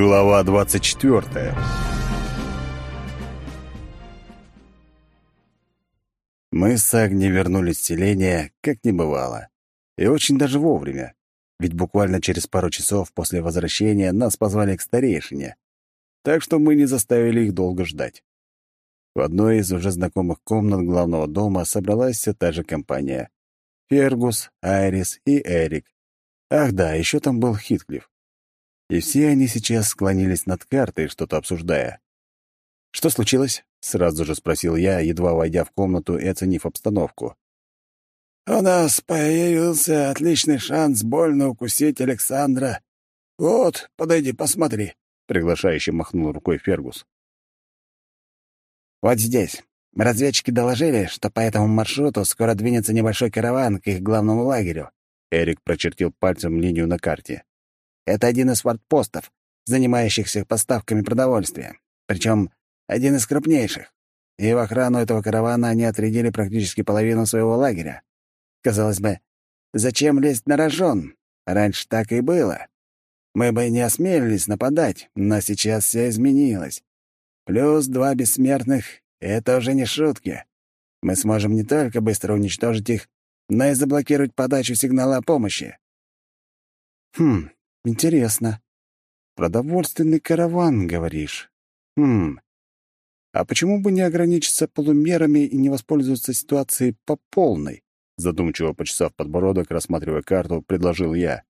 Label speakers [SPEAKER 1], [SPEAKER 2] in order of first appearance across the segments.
[SPEAKER 1] Глава 24 Мы с Агни вернулись в селение, как не бывало. И очень даже вовремя. Ведь буквально через пару часов после возвращения нас позвали к старейшине. Так что мы не заставили их долго ждать. В одной из уже знакомых комнат главного дома собралась вся та же компания. Фергус, Айрис и Эрик. Ах да, еще там был Хитклифф и все они сейчас склонились над картой, что-то обсуждая. «Что случилось?» — сразу же спросил я, едва войдя в комнату и оценив обстановку.
[SPEAKER 2] «У нас появился отличный шанс больно укусить Александра. Вот, подойди, посмотри», — приглашающе махнул рукой Фергус.
[SPEAKER 3] «Вот здесь. Разведчики доложили, что по этому маршруту скоро двинется небольшой караван к их главному лагерю».
[SPEAKER 1] Эрик прочертил пальцем линию на карте.
[SPEAKER 3] Это один из фортпостов, занимающихся поставками продовольствия. Причем один из крупнейших. И в охрану этого каравана они отрядили практически половину своего лагеря. Казалось бы, зачем лезть на рожон? Раньше так и было. Мы бы не осмелились нападать, но сейчас все изменилось. Плюс два бессмертных — это уже не шутки. Мы сможем не только быстро уничтожить их, но и заблокировать подачу сигнала о помощи.
[SPEAKER 4] Хм, Интересно. Продовольственный караван, говоришь? Хм. А почему бы не ограничиться полумерами и не воспользоваться ситуацией по полной? Задумчиво почесав подбородок, рассматривая карту, предложил я.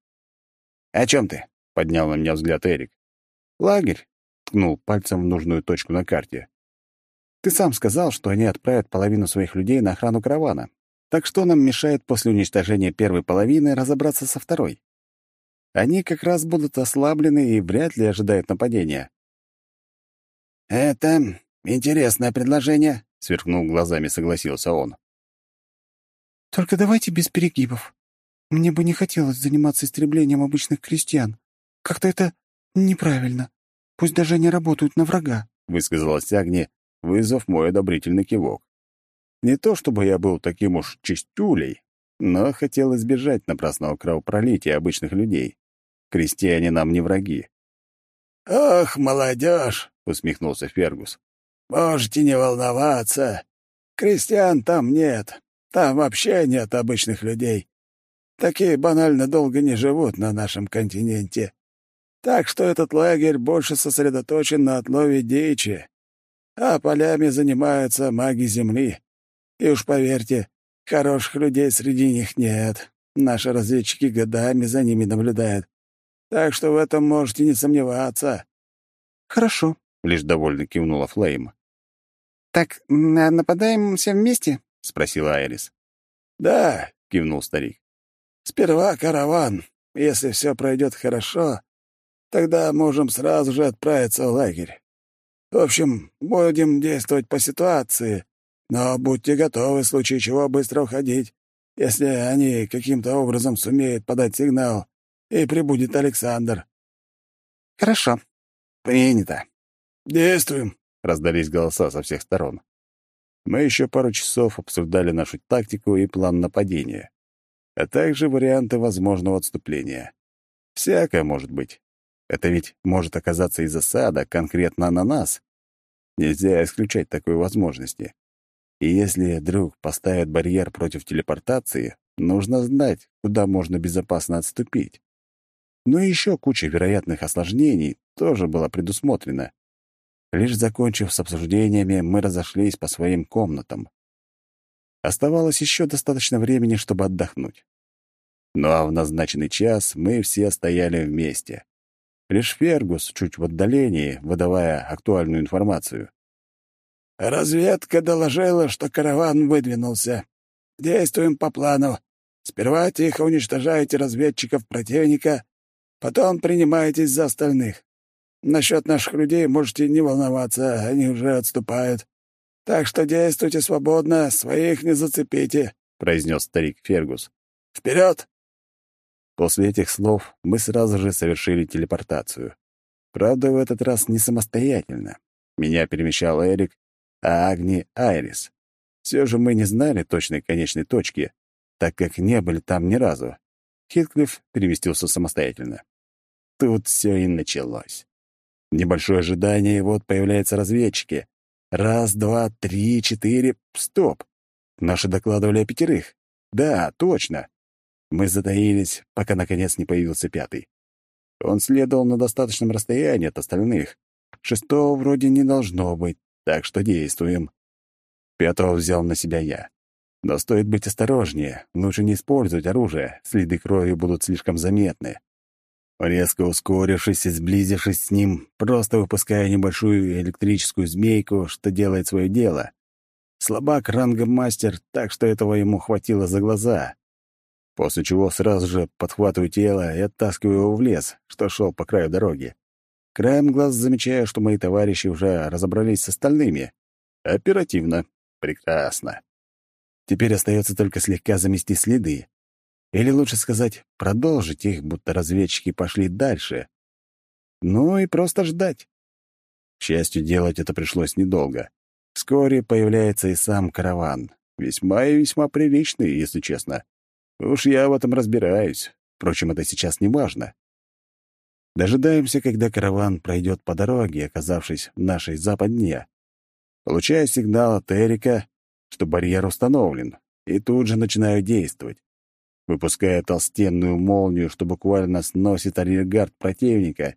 [SPEAKER 1] «О чем ты?» — поднял на меня взгляд Эрик.
[SPEAKER 4] «Лагерь», — ткнул пальцем в нужную точку на карте. «Ты сам сказал, что они отправят половину своих людей на охрану каравана. Так что нам мешает после уничтожения первой половины разобраться со второй? Они как раз будут ослаблены и вряд ли ожидают нападения.
[SPEAKER 3] «Это интересное предложение», — сверкнув глазами, согласился он.
[SPEAKER 4] «Только давайте без перегибов. Мне бы не хотелось заниматься истреблением обычных крестьян. Как-то это неправильно. Пусть даже они работают на врага», —
[SPEAKER 1] высказалась Агни, вызвав мой одобрительный кивок. Не то чтобы я был таким уж чистюлей, но хотел избежать напрасного кровопролития обычных людей. Крестьяне нам не враги.
[SPEAKER 2] «Ох, молодежь!» — усмехнулся Фергус. «Можете не волноваться. Крестьян там нет. Там вообще нет обычных людей. Такие банально долго не живут на нашем континенте. Так что этот лагерь больше сосредоточен на отлове дичи, а полями занимаются маги Земли. И уж поверьте, Хороших людей среди них нет. Наши разведчики годами за ними наблюдают. Так что в этом можете не сомневаться».
[SPEAKER 4] «Хорошо», —
[SPEAKER 1] лишь довольно кивнула Флейм.
[SPEAKER 4] «Так нападаем все вместе?»
[SPEAKER 1] — спросила Айрис.
[SPEAKER 2] «Да», — кивнул старик. «Сперва караван. Если все пройдет хорошо, тогда можем сразу же отправиться в лагерь. В общем, будем действовать по ситуации, но будьте готовы в случае чего быстро уходить, если они каким-то образом сумеют подать сигнал, и прибудет Александр».
[SPEAKER 4] «Хорошо. Принято».
[SPEAKER 2] «Действуем», —
[SPEAKER 1] раздались голоса со всех сторон. Мы еще пару часов обсуждали нашу тактику и план нападения, а также варианты возможного отступления. Всякое может быть. Это ведь может оказаться и засада конкретно на нас. Нельзя исключать такой возможности. И если друг поставит барьер против телепортации, нужно знать, куда можно безопасно отступить. Но еще куча вероятных осложнений тоже была предусмотрена. Лишь закончив с обсуждениями, мы разошлись по своим комнатам. Оставалось еще достаточно времени, чтобы отдохнуть. Ну а в назначенный час мы все стояли вместе. Лишь Фергус чуть в отдалении, выдавая актуальную информацию.
[SPEAKER 2] «Разведка доложила, что караван выдвинулся. Действуем по плану. Сперва тихо уничтожаете разведчиков противника, потом принимаетесь за остальных. Насчет наших людей можете не волноваться, они уже отступают. Так что действуйте свободно, своих не зацепите», — произнес старик Фергус. «Вперед!»
[SPEAKER 1] После этих слов мы сразу же совершили телепортацию. Правда, в этот раз не самостоятельно. Меня перемещал Эрик, а Агни — Айрис. Все же мы не знали точной конечной точки, так как не были там ни разу. Хитклифф переместился самостоятельно. Тут все и началось. Небольшое ожидание, и вот появляются разведчики. Раз, два, три, четыре... Стоп! Наши докладывали о пятерых. Да, точно. Мы затаились, пока наконец не появился пятый. Он следовал на достаточном расстоянии от остальных. Шестого вроде не должно быть, так что действуем. Пятого взял на себя я. Но стоит быть осторожнее, лучше не использовать оружие, следы крови будут слишком заметны. Резко ускорившись и сблизившись с ним, просто выпуская небольшую электрическую змейку, что делает свое дело. Слабак рангом мастер, так что этого ему хватило за глаза. После чего сразу же подхватываю тело и оттаскиваю его в лес, что шел по краю дороги. Краем глаз замечаю, что мои товарищи уже разобрались с остальными. Оперативно. Прекрасно. Теперь остается только слегка замести следы. Или лучше сказать, продолжить их, будто разведчики пошли дальше. Ну и просто ждать. К счастью, делать это пришлось недолго. Вскоре появляется и сам караван. Весьма и весьма приличный, если честно. Уж я в этом разбираюсь. Впрочем, это сейчас не важно. Дожидаемся, когда караван пройдет по дороге, оказавшись в нашей западне. Получаю сигнал от Эрика, что барьер установлен, и тут же начинаю действовать. Выпуская толстенную молнию, что буквально сносит арьергард противника,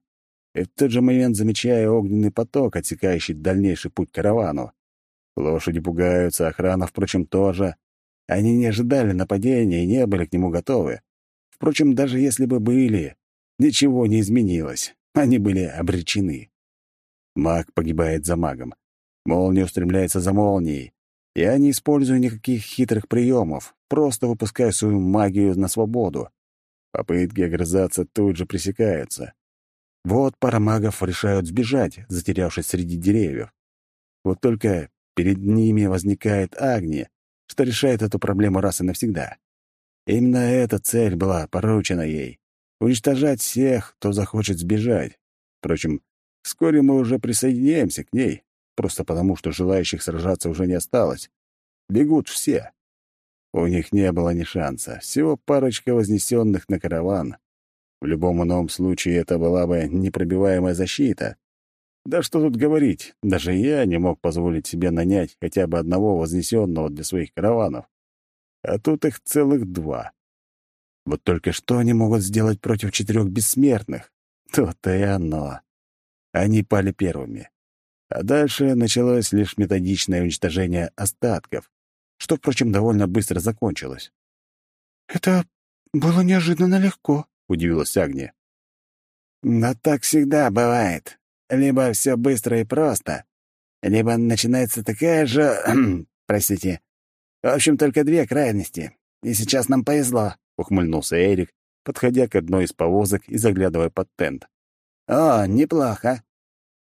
[SPEAKER 1] и в тот же момент замечаю огненный поток, отсекающий дальнейший путь каравану. Лошади пугаются, охрана, впрочем, тоже. Они не ожидали нападения и не были к нему готовы. Впрочем, даже если бы были, ничего не изменилось. Они были обречены. Маг погибает за магом. Молния устремляется за молнией. Я не использую никаких хитрых приемов, просто выпускаю свою магию на свободу. Попытки огрызаться тут же пресекаются. Вот пара магов решают сбежать, затерявшись среди деревьев. Вот только перед ними возникает Агния, что решает эту проблему раз и навсегда. Именно эта цель была поручена ей — уничтожать всех, кто захочет сбежать. Впрочем, вскоре мы уже присоединяемся к ней, просто потому, что желающих сражаться уже не осталось. Бегут все. У них не было ни шанса. Всего парочка вознесенных на караван. В любом ином случае это была бы непробиваемая защита. Да что тут говорить, даже я не мог позволить себе нанять хотя бы одного вознесенного для своих караванов. А тут их целых два. Вот только что они могут сделать против четырех бессмертных? То-то и оно. Они пали первыми. А дальше началось лишь методичное уничтожение остатков, что, впрочем, довольно быстро закончилось.
[SPEAKER 2] «Это было неожиданно легко», —
[SPEAKER 1] удивилась Агния.
[SPEAKER 3] «Но так всегда бывает. Либо все быстро и просто, либо начинается такая же... простите. В общем, только две крайности. И сейчас нам повезло», — ухмыльнулся Эрик, подходя к одной из повозок и заглядывая под тент. «О, неплохо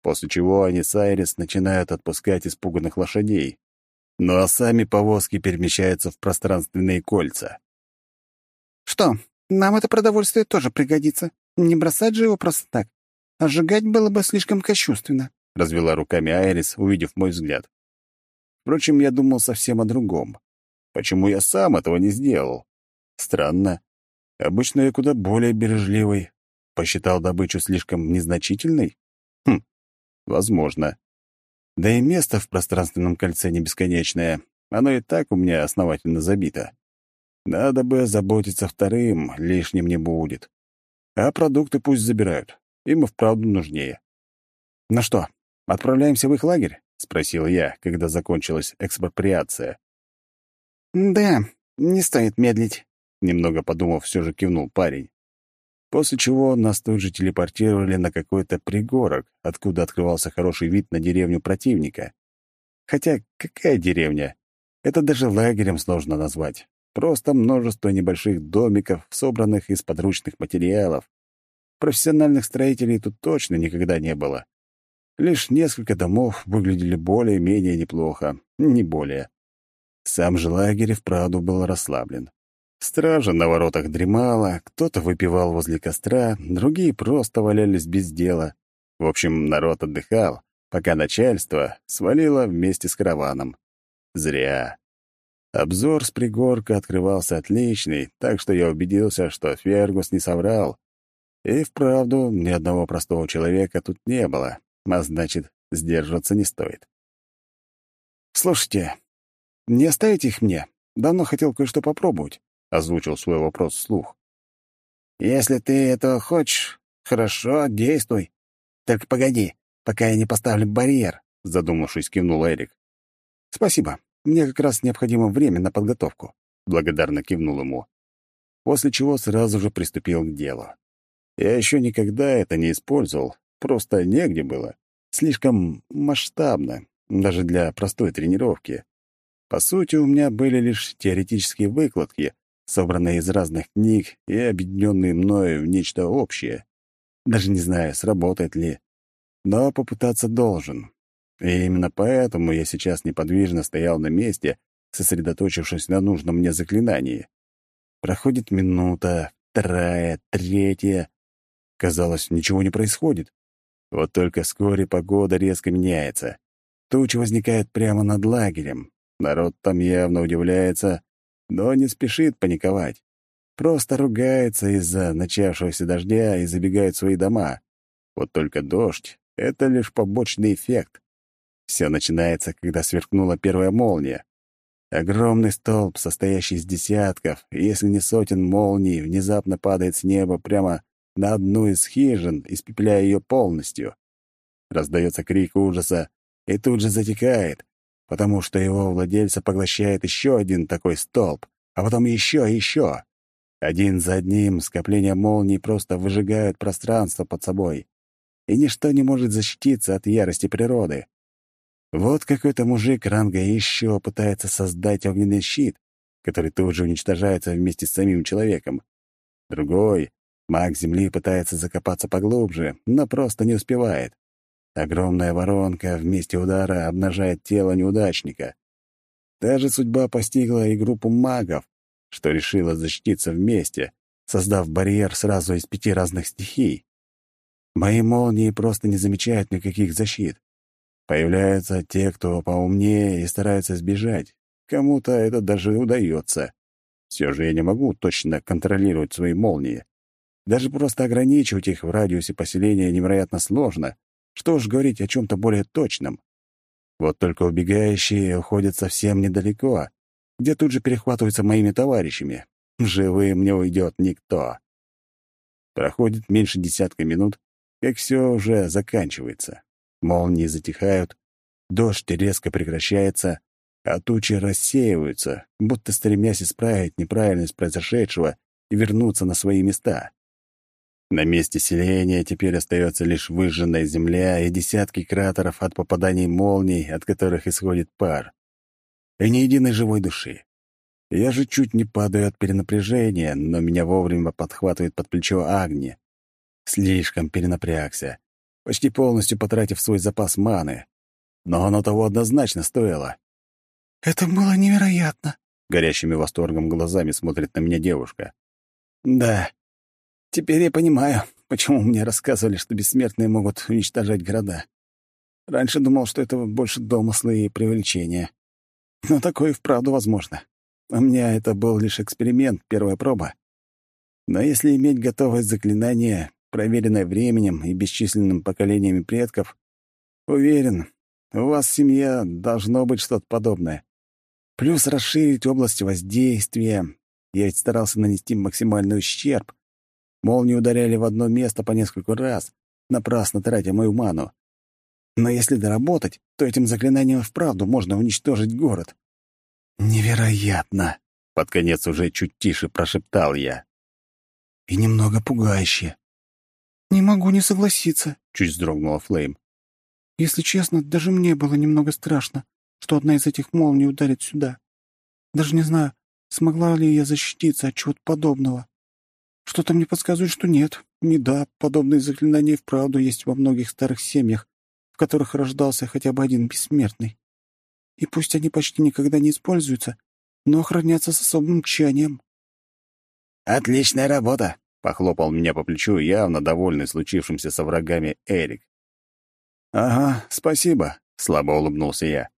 [SPEAKER 3] после чего они с Айрис начинают отпускать испуганных лошадей. Ну а сами повозки перемещаются в пространственные кольца.
[SPEAKER 2] «Что, нам это продовольствие тоже пригодится. Не бросать же его просто так. А сжигать было бы слишком кощунственно», —
[SPEAKER 1] развела руками Айрис, увидев мой взгляд. Впрочем, я думал совсем о другом. Почему я сам этого не сделал? Странно. Обычно я куда более бережливый. Посчитал добычу слишком незначительной? Возможно. Да и место в пространственном кольце не бесконечное. Оно и так у меня основательно забито. Надо бы заботиться вторым, лишним не будет. А продукты пусть забирают. Им и вправду нужнее. «Ну что, отправляемся в их лагерь?» — спросил я, когда закончилась экспроприация.
[SPEAKER 2] «Да, не стоит медлить», —
[SPEAKER 1] немного подумав, все же кивнул парень после чего нас тут же телепортировали на какой-то пригорок, откуда открывался хороший вид на деревню противника. Хотя какая деревня? Это даже лагерем сложно назвать. Просто множество небольших домиков, собранных из подручных материалов. Профессиональных строителей тут точно никогда не было. Лишь несколько домов выглядели более-менее неплохо, не более. Сам же лагерь вправду был расслаблен. Стража на воротах дремала, кто-то выпивал возле костра, другие просто валялись без дела. В общем, народ отдыхал, пока начальство свалило вместе с караваном. Зря. Обзор с пригорка открывался отличный, так что я убедился, что Фергус не соврал. И вправду ни одного простого человека тут не было, а значит, сдерживаться не стоит.
[SPEAKER 4] «Слушайте, не оставите их мне? Давно хотел кое-что попробовать», — озвучил свой вопрос вслух.
[SPEAKER 3] «Если ты этого хочешь, хорошо, действуй. Только погоди, пока я не поставлю барьер», — задумавшись, кивнул Эрик.
[SPEAKER 4] «Спасибо. Мне как раз необходимо время на подготовку», — благодарно кивнул ему. После чего сразу же приступил к делу. Я еще никогда это не использовал, просто негде было. Слишком масштабно, даже для простой тренировки. По сути, у меня были лишь теоретические выкладки, собранные из разных книг и объединенные мною в нечто общее. Даже не знаю, сработает ли. Но попытаться должен. И именно поэтому я сейчас неподвижно стоял на месте, сосредоточившись на нужном мне заклинании. Проходит минута, вторая, третья. Казалось, ничего не происходит. Вот только вскоре погода резко меняется. Тучи возникают прямо над лагерем. Народ там явно удивляется, но не спешит паниковать. Просто ругается из-за начавшегося дождя и забегает в свои дома. Вот только дождь — это лишь побочный эффект. Все начинается, когда сверкнула первая молния. Огромный столб, состоящий из десятков, если не сотен молний, внезапно падает с неба прямо на одну из хижин, испепеляя ее полностью. Раздается крик ужаса и тут же затекает, потому что его владельца поглощает еще один такой столб, а потом еще и еще. Один за одним скопления молний просто выжигают пространство под собой, и ничто не может защититься от ярости природы. Вот какой-то мужик ранга еще пытается создать огненный щит, который тут же уничтожается вместе с самим человеком. Другой, маг Земли, пытается закопаться поглубже, но просто не успевает. Огромная воронка в месте удара обнажает тело неудачника. Даже судьба постигла и группу магов, что решила защититься вместе, создав барьер сразу из пяти разных стихий. Мои молнии просто не замечают никаких защит. Появляются те, кто поумнее и стараются сбежать. Кому-то это даже удается. Все же я не могу точно контролировать свои молнии. Даже просто ограничивать их в радиусе поселения невероятно сложно. Что уж говорить о чем-то более точном. Вот только убегающие уходят совсем недалеко, где тут же перехватываются моими товарищами. Живым не уйдет никто. Проходит меньше десятка минут, как все уже заканчивается. Молнии затихают, дождь резко прекращается, а тучи рассеиваются, будто стремясь исправить неправильность произошедшего и вернуться на свои места. На месте селения теперь остается лишь выжженная земля и десятки кратеров от попаданий молний, от которых исходит пар. И ни единой живой души. Я же чуть не падаю от перенапряжения, но меня вовремя подхватывает под плечо Агни. Слишком перенапрягся почти полностью потратив свой запас маны. Но оно того однозначно стоило.
[SPEAKER 2] «Это было невероятно!»
[SPEAKER 4] — горящими восторгом глазами смотрит на меня девушка.
[SPEAKER 3] «Да. Теперь я понимаю, почему мне рассказывали, что бессмертные могут уничтожать города. Раньше думал, что это больше домыслы и преувеличения. Но такое и вправду возможно. У меня это был лишь эксперимент, первая проба. Но если иметь готовость заклинания, проверенное временем и бесчисленным поколениями предков, уверен, у вас в семье должно быть что-то подобное. Плюс расширить область воздействия. Я ведь старался нанести максимальный ущерб. Молнии ударяли в одно место по нескольку раз, напрасно тратя мою ману. Но если доработать, то этим заклинанием вправду можно уничтожить город.
[SPEAKER 4] «Невероятно!» — под конец уже чуть тише прошептал я.
[SPEAKER 2] «И немного пугающе», «Не могу не согласиться», — чуть вздрогнула Флейм. «Если честно, даже мне было немного страшно, что одна из этих молний ударит сюда. Даже не знаю, смогла ли я защититься от чего-то подобного. Что-то мне подсказывает, что нет. Не да, подобные заклинания вправду есть во многих старых семьях, в которых рождался хотя бы один бессмертный. И пусть они почти никогда не используются, но хранятся с особым тщанием».
[SPEAKER 3] «Отличная работа!»
[SPEAKER 4] — похлопал меня по плечу явно довольный случившимся со врагами Эрик. «Ага, спасибо», — слабо улыбнулся я.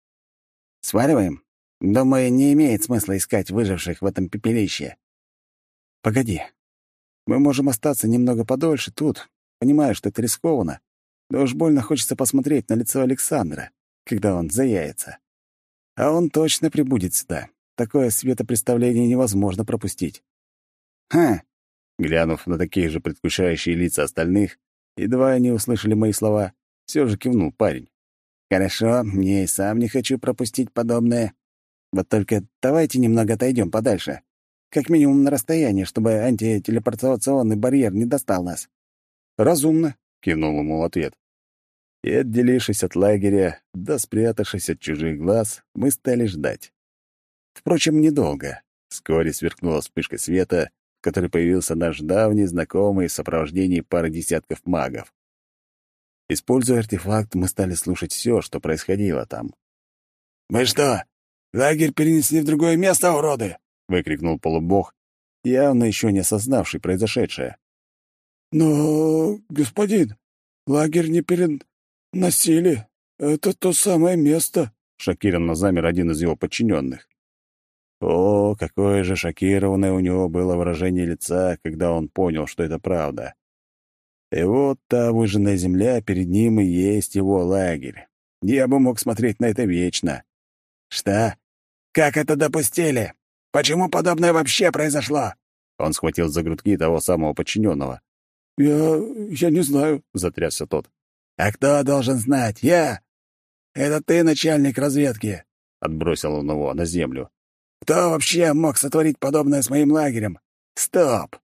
[SPEAKER 3] «Сваливаем? Думаю, не имеет смысла искать выживших в этом пепелище».
[SPEAKER 4] «Погоди.
[SPEAKER 3] Мы можем остаться немного подольше тут, понимая, что это рискованно, но уж больно хочется посмотреть на лицо Александра, когда он заяется. А он точно прибудет сюда. Такое светопредставление невозможно пропустить.
[SPEAKER 1] «Ха!» Глянув на такие же предвкушающие лица остальных, едва они услышали мои слова, все же кивнул парень.
[SPEAKER 3] «Хорошо, мне и сам не хочу пропустить подобное. Вот только давайте немного отойдем подальше. Как минимум на расстояние, чтобы антителепортационный барьер не достал нас».
[SPEAKER 1] «Разумно», — кивнул ему в ответ. И, отделившись от лагеря, да спрятавшись от чужих глаз, мы стали ждать. Впрочем, недолго. Вскоре сверкнула вспышка света, в которой появился наш давний знакомый в сопровождении пары десятков магов. Используя артефакт, мы стали слушать все, что происходило там.
[SPEAKER 2] «Мы что, лагерь перенесли в другое место, уроды?»
[SPEAKER 1] — выкрикнул полубог, явно еще не осознавший произошедшее.
[SPEAKER 2] «Но, господин, лагерь не переносили. Это то самое место», —
[SPEAKER 1] шокированно замер один из его подчиненных. О, какое же шокированное у него было выражение лица, когда он понял, что это правда. И вот та выжженная земля перед ним и есть его лагерь. Я бы мог смотреть на это вечно.
[SPEAKER 2] «Что? Как это допустили? Почему подобное вообще произошло?»
[SPEAKER 1] Он схватил за грудки того самого подчиненного.
[SPEAKER 2] «Я... я не знаю», —
[SPEAKER 1] затрясся тот.
[SPEAKER 2] «А кто должен знать? Я? Это ты начальник разведки?»
[SPEAKER 1] — отбросил он его на землю.
[SPEAKER 2] «Кто вообще мог сотворить подобное с моим лагерем? Стоп!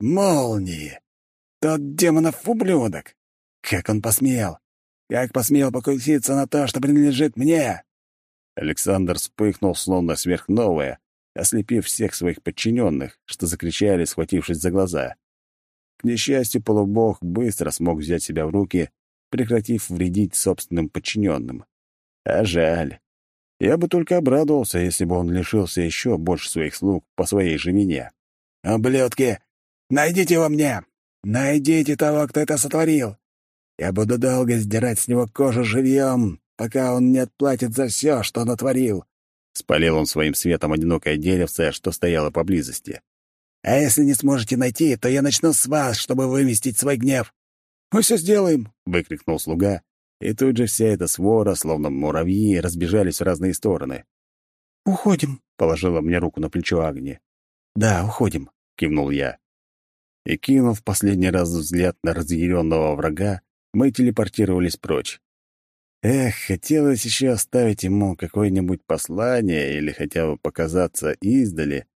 [SPEAKER 2] Молнии! Тот демонов ублюдок! Как он посмел? Как посмел покуситься на то, что принадлежит мне?»
[SPEAKER 1] Александр вспыхнул, словно сверхновое, ослепив всех своих подчиненных, что закричали, схватившись за глаза. К несчастью, полубог быстро смог взять себя в руки, прекратив вредить собственным подчиненным. А жаль. Я бы только обрадовался, если бы он лишился еще больше своих слуг по своей же вине.
[SPEAKER 2] «Ублюдки! Найдите его мне! Найдите того, кто это сотворил! Я буду долго сдирать с него кожу живьем, пока он не отплатит за все, что натворил!»
[SPEAKER 1] Спалил он своим светом одинокое деревце, что стояло поблизости.
[SPEAKER 2] А если не сможете найти, то я начну с вас, чтобы выместить свой гнев.
[SPEAKER 1] Мы все сделаем, выкрикнул слуга, и тут же вся эта свора, словно муравьи, разбежались в разные стороны.
[SPEAKER 3] Уходим,
[SPEAKER 1] положила мне руку на плечо Агни.
[SPEAKER 3] Да, уходим,
[SPEAKER 1] кивнул я. И кинув последний раз взгляд на разъяренного врага, мы телепортировались прочь. Эх, хотелось еще оставить ему какое-нибудь послание или хотя бы показаться издали,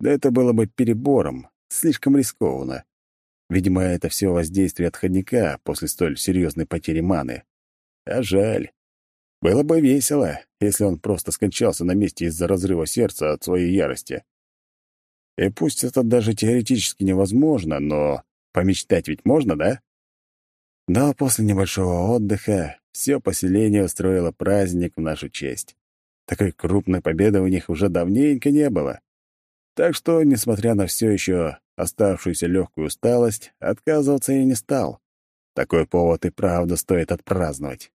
[SPEAKER 1] да это было бы перебором, слишком рискованно. Видимо, это все воздействие отходника после столь серьезной потери маны. А жаль. Было бы весело, если он просто скончался на месте из-за разрыва сердца от своей ярости. И пусть это даже теоретически невозможно, но помечтать ведь можно, да? Но после небольшого отдыха все поселение устроило праздник в нашу честь. Такой крупной победы у них уже давненько не было. Так что, несмотря на все еще оставшуюся легкую усталость, отказываться я не стал. Такой повод и правда стоит отпраздновать.